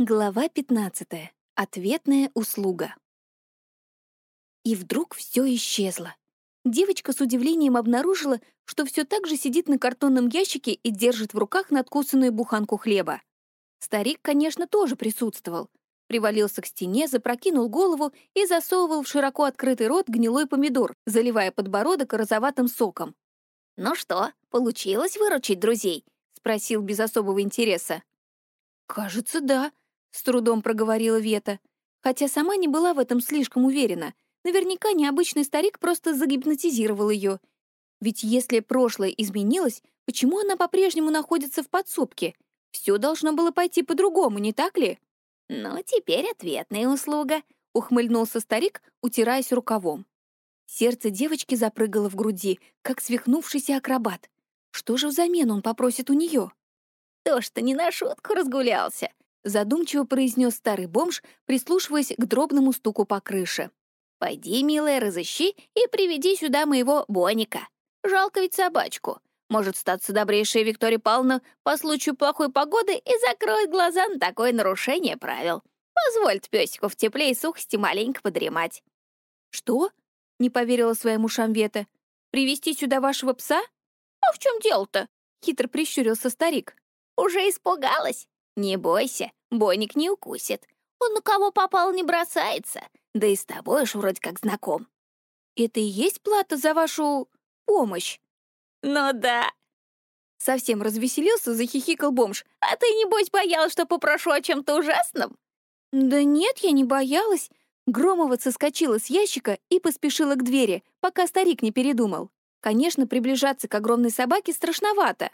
Глава 15. Ответная услуга. И вдруг все исчезло. Девочка с удивлением обнаружила, что все так же сидит на картонном ящике и держит в руках надкусанную буханку хлеба. Старик, конечно, тоже присутствовал. Привалился к стене, запрокинул голову и засовывал в широко открытый рот гнилой помидор, заливая подбородок розоватым соком. «Ну что, получилось выручить друзей?» — спросил без особого интереса. «Кажется, да», — с трудом проговорила Вета, хотя сама не была в этом слишком уверена. Наверняка необычный старик просто загипнотизировал ее. Ведь если прошлое изменилось, почему она по-прежнему находится в подсобке? Все должно было пойти по-другому, не так ли? «Ну, теперь ответная услуга», — ухмыльнулся старик, утираясь рукавом. Сердце девочки запрыгало в груди, как свихнувшийся акробат. Что же взамен он попросит у нее? «То, что не на шутку разгулялся задумчиво произнес старый бомж, прислушиваясь к дробному стуку по крыше. «Пойди, милая, разыщи и приведи сюда моего Боника. Жалко ведь собачку. Может статься добрейшая Виктория Павловна по случаю плохой погоды и закроет глаза на такое нарушение правил. Позвольте песику в тепле и сухости маленько подремать». «Что?» — не поверила своим ушам Вета. «Привести сюда вашего пса?» «А в чем дело-то?» — хитро прищурился старик. «Уже испугалась? Не бойся, Бойник не укусит. Он на кого попал не бросается. Да и с тобой уж вроде как знаком. Это и есть плата за вашу помощь? Ну да. Совсем развеселился, захихикал бомж. А ты, небось, боялась, что попрошу о чем-то ужасном? Да нет, я не боялась. Громова соскочила с ящика и поспешила к двери, пока старик не передумал. Конечно, приближаться к огромной собаке страшновато.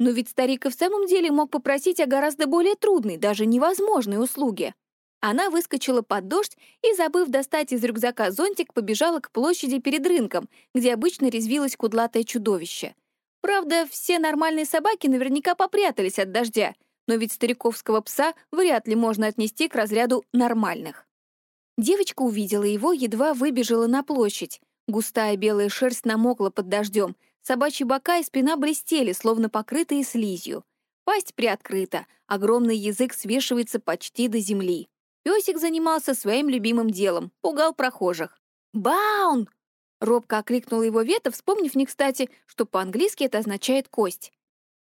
Но ведь старик и в самом деле мог попросить о гораздо более трудной, даже невозможной услуге. Она выскочила под дождь и, забыв достать из рюкзака зонтик, побежала к площади перед рынком, где обычно резвилось кудлатое чудовище. Правда, все нормальные собаки наверняка попрятались от дождя, но ведь стариковского пса вряд ли можно отнести к разряду нормальных. Девочка увидела его, едва выбежала на площадь. Густая белая шерсть намокла под дождем — Собачьи бока и спина блестели, словно покрытые слизью. Пасть приоткрыта, огромный язык свешивается почти до земли. Песик занимался своим любимым делом, пугал прохожих. «Баун!» — робко окликнула его Вета, вспомнив не кстати, что по-английски это означает «кость».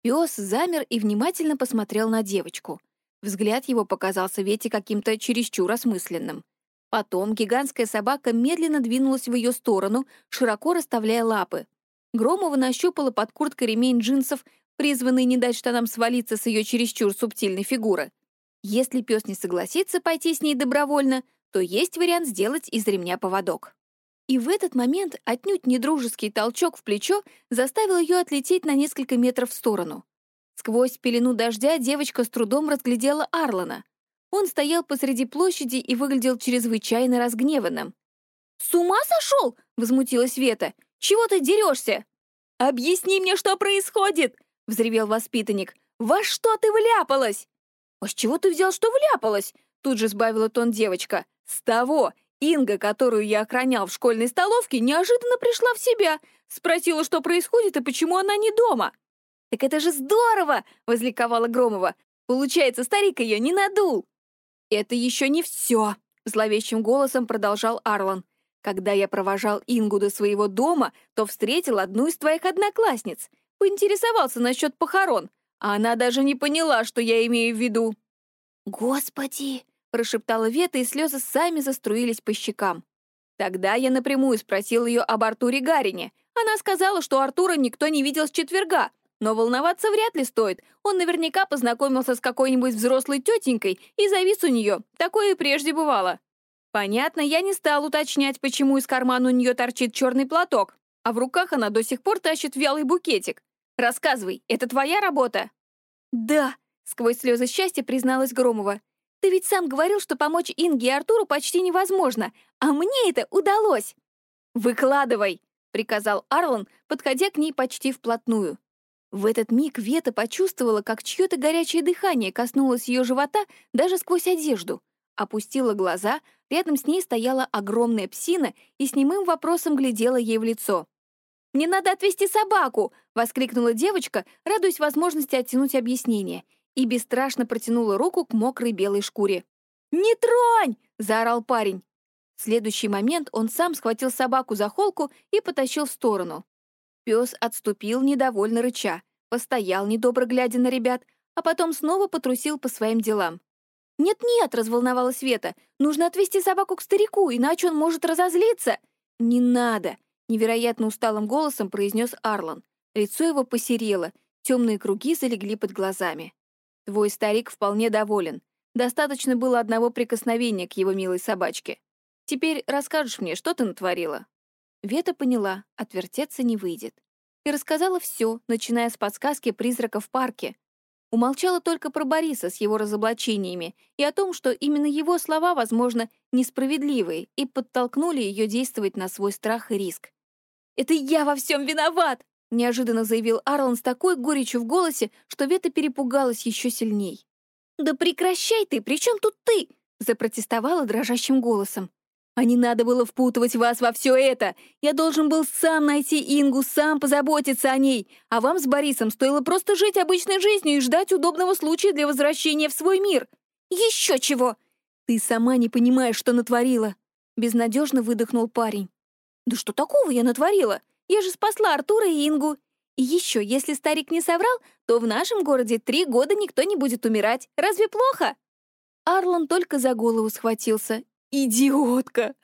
Пес замер и внимательно посмотрел на девочку. Взгляд его показался Вете каким-то чересчур осмысленным. Потом гигантская собака медленно двинулась в ее сторону, широко расставляя лапы. Громова нащупала под курткой ремень джинсов, призванный не дать штанам свалиться с ее чересчур субтильной фигуры. Если пес не согласится пойти с ней добровольно, то есть вариант сделать из ремня поводок. И в этот момент отнюдь недружеский толчок в плечо заставил ее отлететь на несколько метров в сторону. Сквозь пелену дождя девочка с трудом разглядела Арлана. Он стоял посреди площади и выглядел чрезвычайно разгневанным. «С ума сошел?» — возмутилась Вета. Чего ты дерешься?» «Объясни мне, что происходит!» — взревел воспитанник. «Во что ты вляпалась?» «А с чего ты взял, что вляпалась?» Тут же сбавила тон девочка. «С того! Инга, которую я охранял в школьной столовке, неожиданно пришла в себя. Спросила, что происходит и почему она не дома». «Так это же здорово!» — возликовала Громова. «Получается, старик ее не надул». «Это еще не все!» — зловещим голосом продолжал Арлан. Когда я провожал Ингу до своего дома, то встретил одну из твоих одноклассниц. Поинтересовался насчет похорон, а она даже не поняла, что я имею в виду». «Господи!» — прошептала Вета, и слезы сами заструились по щекам. Тогда я напрямую спросил ее об Артуре Гарине. Она сказала, что Артура никто не видел с четверга, но волноваться вряд ли стоит. Он наверняка познакомился с какой-нибудь взрослой тетенькой и завис у нее. Такое и прежде бывало. Понятно, я не стал уточнять, почему из кармана у нее торчит черный платок, а в руках она до сих пор тащит вялый букетик. Рассказывай, это твоя работа? Да, сквозь слезы счастья призналась Громова. Ты ведь сам говорил, что помочь Инге и Артуру почти невозможно, а мне это удалось. Выкладывай, приказал Арлан, подходя к ней почти вплотную. В этот миг Вета почувствовала, как чье-то горячее дыхание коснулось ее живота даже сквозь одежду. Опустила глаза, рядом с ней стояла огромная псина и с немым вопросом глядела ей в лицо. «Мне надо отвезти собаку!» — воскликнула девочка, радуясь возможности оттянуть объяснение. и бесстрашно протянула руку к мокрой белой шкуре. «Не тронь!» — заорал парень. В следующий момент он сам схватил собаку за холку и потащил в сторону. Пес отступил, недовольно рыча, постоял, недобро глядя на ребят, а потом снова потрусил по своим делам. «Нет-нет», — разволновалась Света, — «нужно отвезти собаку к старику, иначе он может разозлиться». «Не надо», — невероятно усталым голосом произнес Арлан. Лицо его посерело, темные круги залегли под глазами. «Твой старик вполне доволен. Достаточно было одного прикосновения к его милой собачке. Теперь расскажешь мне, что ты натворила?» Вета поняла, отвертеться не выйдет. И рассказала все, начиная с подсказки призрака в парке. Умолчала только про Бориса с его разоблачениями и о том, что именно его слова, возможно, несправедливые и подтолкнули ее действовать на свой страх и риск. «Это я во всем виноват!» — неожиданно заявил Арлан с такой горечью в голосе, что Вета перепугалась еще сильней. «Да прекращай ты! При чем тут ты?» — запротестовала дрожащим голосом. «А не надо было впутывать вас во все это! Я должен был сам найти Ингу, сам позаботиться о ней, а вам с Борисом стоило просто жить обычной жизнью и ждать удобного случая для возвращения в свой мир. Еще чего! Ты сама не понимаешь, что натворила!» Безнадежно выдохнул парень. «Да что такого я натворила? Я же спасла Артура и Ингу. И еще, если старик не соврал, то в нашем городе три года никто не будет умирать. Разве плохо?» Арлан только за голову схватился. «Идиотка!»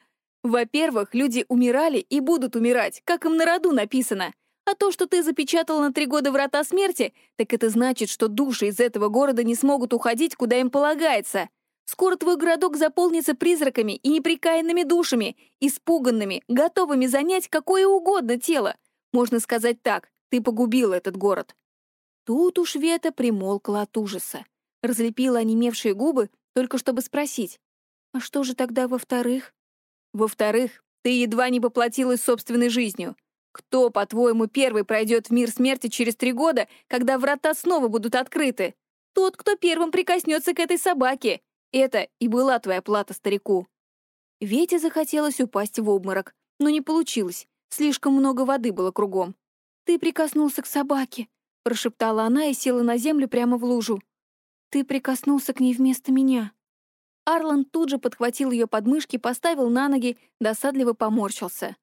Во-первых, люди умирали и будут умирать, как им на роду написано. А то, что ты запечатал на три года врата смерти, так это значит, что души из этого города не смогут уходить, куда им полагается. Скоро твой городок заполнится призраками и неприкаянными душами, испуганными, готовыми занять какое угодно тело. Можно сказать так, ты погубил этот город. Тут уж Вета примолкла от ужаса. Разлепила онемевшие губы, только чтобы спросить. «А что же тогда во-вторых?» «Во-вторых, ты едва не поплатилась собственной жизнью. Кто, по-твоему, первый пройдет в мир смерти через три года, когда врата снова будут открыты? Тот, кто первым прикоснется к этой собаке. Это и была твоя плата старику». Вете захотелось упасть в обморок, но не получилось. Слишком много воды было кругом. «Ты прикоснулся к собаке», — прошептала она и села на землю прямо в лужу. «Ты прикоснулся к ней вместо меня». Арлан тут же подхватил ее подмышки, поставил на ноги, досадливо поморщился.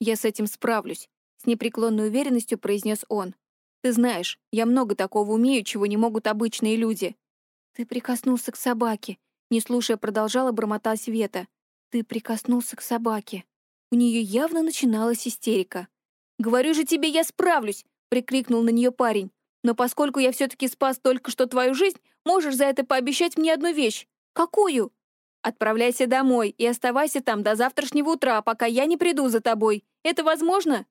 «Я с этим справлюсь», — с непреклонной уверенностью произнес он. «Ты знаешь, я много такого умею, чего не могут обычные люди». «Ты прикоснулся к собаке», — не слушая, продолжала бормотать Вета. «Ты прикоснулся к собаке». У нее явно начиналась истерика. «Говорю же тебе, я справлюсь!» — прикрикнул на нее парень. «Но поскольку я все-таки спас только что твою жизнь, можешь за это пообещать мне одну вещь. Какую?» «Отправляйся домой и оставайся там до завтрашнего утра, пока я не приду за тобой. Это возможно?»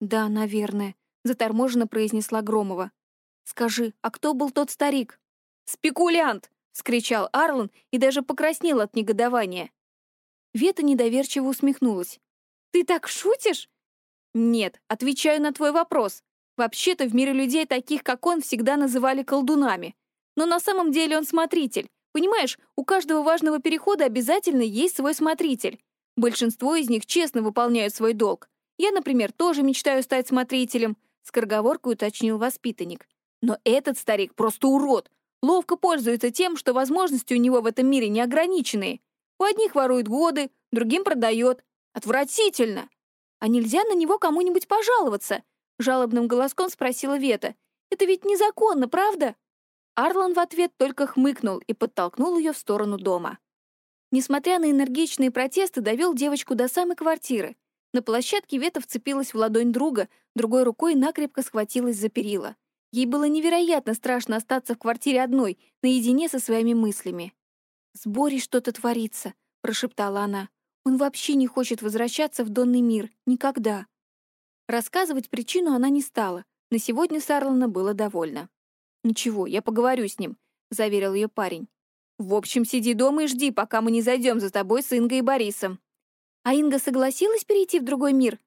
«Да, наверное», — заторможенно произнесла Громова. «Скажи, а кто был тот старик?» «Спекулянт!» — вскричал Арлан и даже покраснел от негодования. Вета недоверчиво усмехнулась. «Ты так шутишь?» «Нет, отвечаю на твой вопрос. Вообще-то в мире людей, таких как он, всегда называли колдунами. Но на самом деле он смотритель. Понимаешь, у каждого важного перехода обязательно есть свой смотритель. Большинство из них честно выполняют свой долг. Я, например, тоже мечтаю стать смотрителем», — скороговоркой уточнил воспитанник. «Но этот старик просто урод. Ловко пользуется тем, что возможности у него в этом мире неограниченные. У одних ворует годы, другим продает. Отвратительно!» «А нельзя на него кому-нибудь пожаловаться?» — жалобным голоском спросила Вета. «Это ведь незаконно, правда?» Арлан в ответ только хмыкнул и подтолкнул ее в сторону дома. Несмотря на энергичные протесты, довел девочку до самой квартиры. На площадке Вета вцепилась в ладонь друга, другой рукой накрепко схватилась за перила. Ей было невероятно страшно остаться в квартире одной, наедине со своими мыслями. «С Борей что-то творится», — прошептала она. Он вообще не хочет возвращаться в донный мир. Никогда. Рассказывать причину она не стала. На сегодня Сарлана было довольно. «Ничего, я поговорю с ним», — заверил ее парень. «В общем, сиди дома и жди, пока мы не зайдем за тобой с Ингой и Борисом». «А Инга согласилась перейти в другой мир?»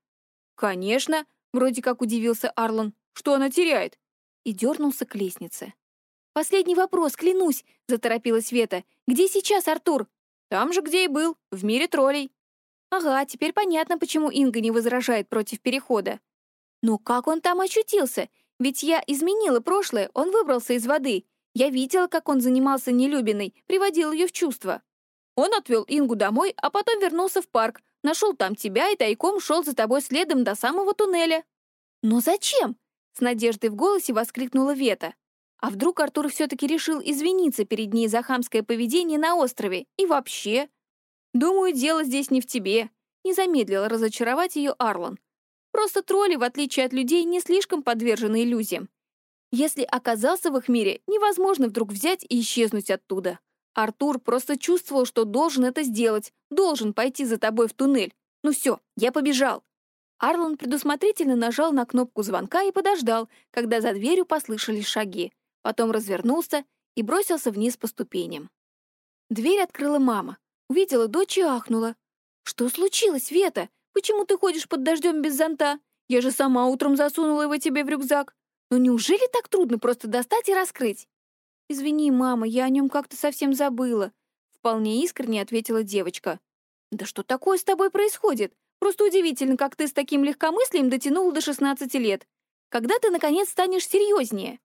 «Конечно», — вроде как удивился Арлан. «Что она теряет?» И дернулся к лестнице. «Последний вопрос, клянусь», — заторопилась Света. «Где сейчас Артур?» Там же, где и был, в мире троллей. Ага, теперь понятно, почему Инга не возражает против перехода. Но как он там очутился? Ведь я изменила прошлое, он выбрался из воды. Я видела, как он занимался нелюбиной, приводил ее в чувство. Он отвел Ингу домой, а потом вернулся в парк, нашел там тебя и тайком шел за тобой следом до самого туннеля. Но зачем? С надеждой в голосе воскликнула Вета. А вдруг Артур все-таки решил извиниться перед ней за хамское поведение на острове? И вообще? Думаю, дело здесь не в тебе. Не замедлил разочаровать ее Арлон. Просто тролли, в отличие от людей, не слишком подвержены иллюзиям. Если оказался в их мире, невозможно вдруг взять и исчезнуть оттуда. Артур просто чувствовал, что должен это сделать, должен пойти за тобой в туннель. Ну все, я побежал. Арлон предусмотрительно нажал на кнопку звонка и подождал, когда за дверью послышались шаги. Потом развернулся и бросился вниз по ступеням. Дверь открыла мама. Увидела дочь и ахнула. «Что случилось, Вета? Почему ты ходишь под дождем без зонта? Я же сама утром засунула его тебе в рюкзак. Но неужели так трудно просто достать и раскрыть? Извини, мама, я о нем как-то совсем забыла. Вполне искренне ответила девочка. Да что такое с тобой происходит? Просто удивительно, как ты с таким легкомыслием дотянула до 16 лет. Когда ты, наконец, станешь серьезнее?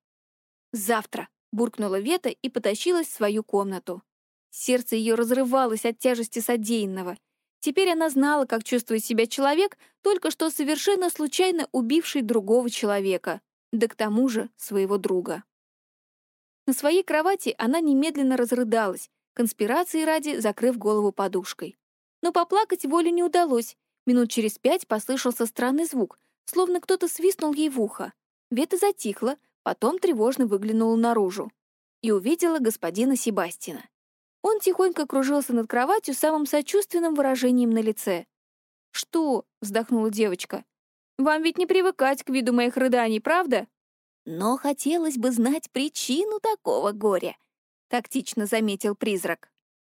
Завтра, буркнула Вета и потащилась в свою комнату. Сердце ее разрывалось от тяжести содеянного. Теперь она знала, как чувствует себя человек, только что совершенно случайно убивший другого человека да к тому же своего друга. На своей кровати она немедленно разрыдалась, конспирации ради закрыв голову подушкой. Но поплакать воле не удалось. Минут через пять послышался странный звук, словно кто-то свистнул ей в ухо. Вета затихла, потом тревожно выглянула наружу и увидела господина Себастина. Он тихонько кружился над кроватью самым сочувственным выражением на лице. «Что?» — вздохнула девочка. Вам ведь не привыкать к виду моих рыданий, правда? Но хотелось бы знать причину такого горя, тактично заметил призрак.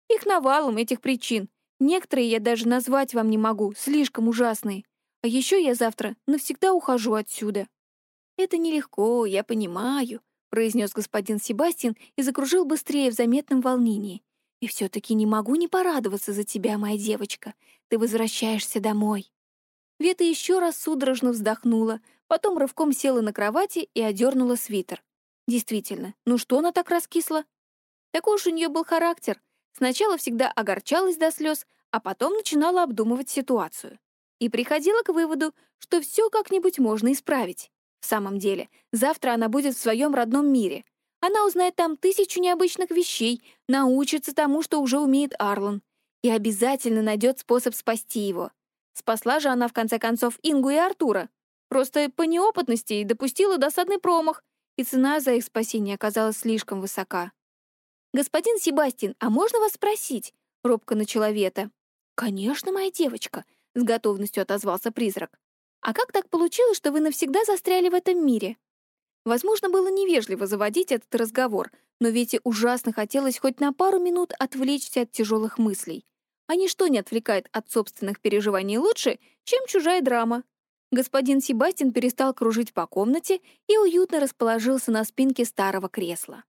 Их навалом, этих причин. Некоторые я даже назвать вам не могу, слишком ужасные. А еще я завтра навсегда ухожу отсюда. Это нелегко, я понимаю, произнес господин Себастьян и закружил быстрее в заметном волнении. И все-таки не могу не порадоваться за тебя, моя девочка. Ты возвращаешься домой. Вета еще раз судорожно вздохнула, потом рывком села на кровати и одернула свитер. Действительно, ну что она так раскисла? Такой уж у нее был характер. Сначала всегда огорчалась до слез, а потом начинала обдумывать ситуацию. И приходила к выводу, что все как-нибудь можно исправить. В самом деле, завтра она будет в своем родном мире. Она узнает там тысячу необычных вещей, научится тому, что уже умеет Арлон, и обязательно найдет способ спасти его. Спасла же она, в конце концов, Ингу и Артура. Просто по неопытности и допустила досадный промах, и цена за их спасение оказалась слишком высока. «Господин Себастин, а можно вас спросить?» — робко начала Вета. «Конечно, моя девочка», — с готовностью отозвался призрак. «А как так получилось, что вы навсегда застряли в этом мире?» Возможно, было невежливо заводить этот разговор, но Вете ужасно хотелось хоть на пару минут отвлечься от тяжелых мыслей а ничто не отвлекает от собственных переживаний лучше, чем чужая драма. Господин Себастьян перестал кружить по комнате и уютно расположился на спинке старого кресла.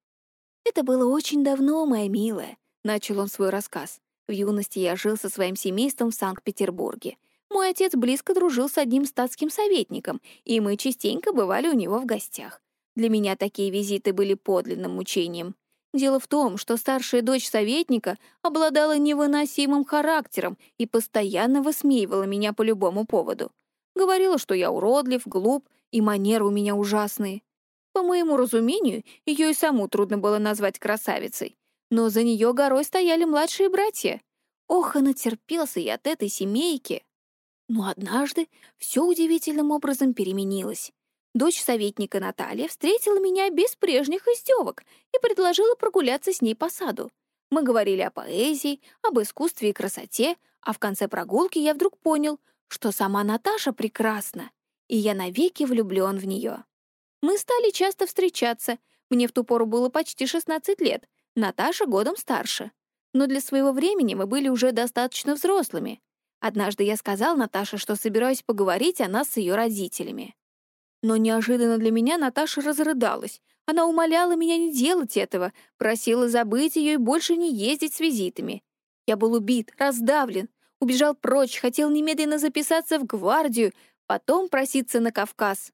«Это было очень давно, моя милая», — начал он свой рассказ. «В юности я жил со своим семейством в Санкт-Петербурге. Мой отец близко дружил с одним статским советником, и мы частенько бывали у него в гостях. Для меня такие визиты были подлинным мучением. Дело в том, что старшая дочь советника обладала невыносимым характером и постоянно высмеивала меня по любому поводу. Говорила, что я уродлив, глуп и манеры у меня ужасные. По моему разумению, ее и саму трудно было назвать красавицей. Но за нее горой стояли младшие братья. Ох, и натерпелся я от этой семейки. Но однажды все удивительным образом переменилось. Дочь советника Наталья встретила меня без прежних издевок и предложила прогуляться с ней по саду. Мы говорили о поэзии, об искусстве и красоте, а в конце прогулки я вдруг понял, что сама Наташа прекрасна, и я навеки влюблен в нее. Мы стали часто встречаться. Мне в ту пору было почти 16 лет, Наташа годом старше. Но для своего времени мы были уже достаточно взрослыми. Однажды я сказал Наташе, что собираюсь поговорить о нас с ее родителями. Но неожиданно для меня Наташа разрыдалась. Она умоляла меня не делать этого, просила забыть ее и больше не ездить с визитами. Я был убит, раздавлен, убежал прочь, хотел немедленно записаться в гвардию, потом проситься на Кавказ.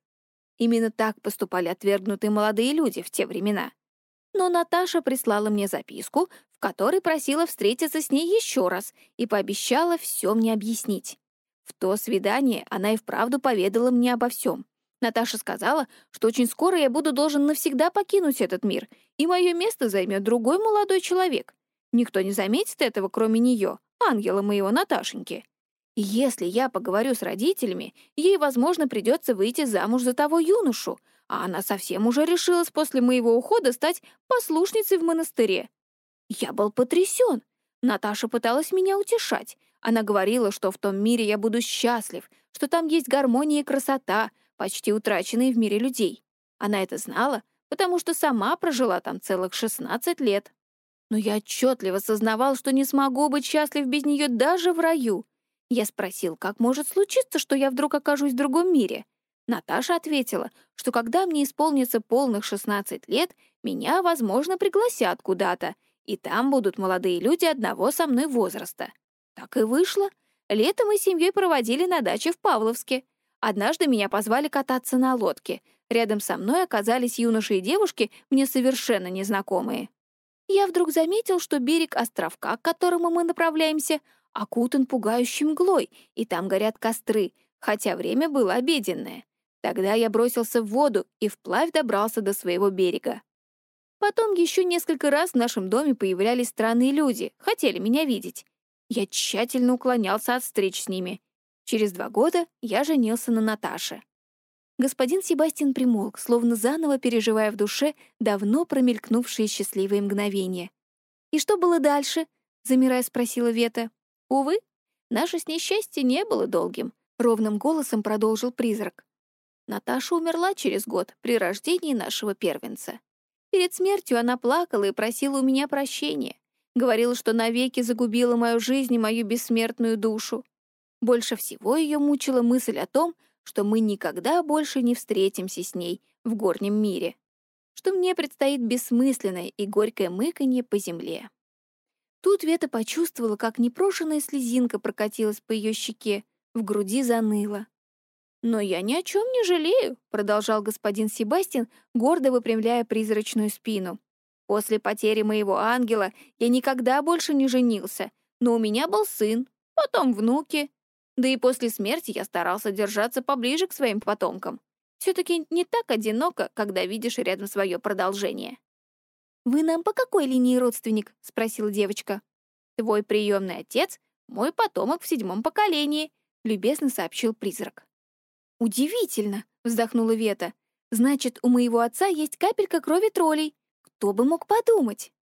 Именно так поступали отвергнутые молодые люди в те времена. Но Наташа прислала мне записку, в которой просила встретиться с ней еще раз и пообещала все мне объяснить. В то свидание она и вправду поведала мне обо всем. Наташа сказала, что очень скоро я буду должен навсегда покинуть этот мир, и мое место займет другой молодой человек. Никто не заметит этого, кроме нее, ангела моего Наташеньки. И если я поговорю с родителями, ей, возможно, придется выйти замуж за того юношу, а она совсем уже решилась после моего ухода стать послушницей в монастыре. Я был потрясен. Наташа пыталась меня утешать. Она говорила, что в том мире я буду счастлив, что там есть гармония и красота, почти утраченные в мире людей. Она это знала, потому что сама прожила там целых 16 лет. Но я отчетливо сознавал, что не смогу быть счастлив без нее даже в раю. Я спросил, как может случиться, что я вдруг окажусь в другом мире. Наташа ответила, что когда мне исполнится полных 16 лет, меня, возможно, пригласят куда-то, и там будут молодые люди одного со мной возраста. Так и вышло. Лето мы с семьей проводили на даче в Павловске. Однажды меня позвали кататься на лодке. Рядом со мной оказались юноши и девушки, мне совершенно незнакомые. Я вдруг заметил, что берег островка, к которому мы направляемся, окутан пугающим мглой, и там горят костры, хотя время было обеденное. Тогда я бросился в воду и вплавь добрался до своего берега. Потом еще несколько раз в нашем доме появлялись странные люди, хотели меня видеть. Я тщательно уклонялся от встреч с ними. Через два года я женился на Наташе. Господин Себастьян примолк, словно заново переживая в душе давно промелькнувшие счастливые мгновения. «И что было дальше?» — замирая спросила Вета. «Увы, наше с ней счастье не было долгим», — ровным голосом продолжил призрак. Наташа умерла через год при рождении нашего первенца. Перед смертью она плакала и просила у меня прощения. Говорила, что навеки загубила мою жизнь и мою бессмертную душу. Больше всего ее мучила мысль о том, что мы никогда больше не встретимся с ней в горнем мире, что мне предстоит бессмысленное и горькое мыканье по земле. Тут Вета почувствовала, как непрошенная слезинка прокатилась по ее щеке, в груди заныло. «Но я ни о чем не жалею», — продолжал господин Себастьян, гордо выпрямляя призрачную спину. «После потери моего ангела я никогда больше не женился, но у меня был сын, потом внуки. Да и после смерти я старался держаться поближе к своим потомкам. Все-таки не так одиноко, когда видишь рядом свое продолжение». «Вы нам по какой линии родственник?» — спросила девочка. «Твой приемный отец — мой потомок в седьмом поколении», — любезно сообщил призрак. «Удивительно!» — вздохнула Вета. «Значит, у моего отца есть капелька крови троллей. Кто бы мог подумать?»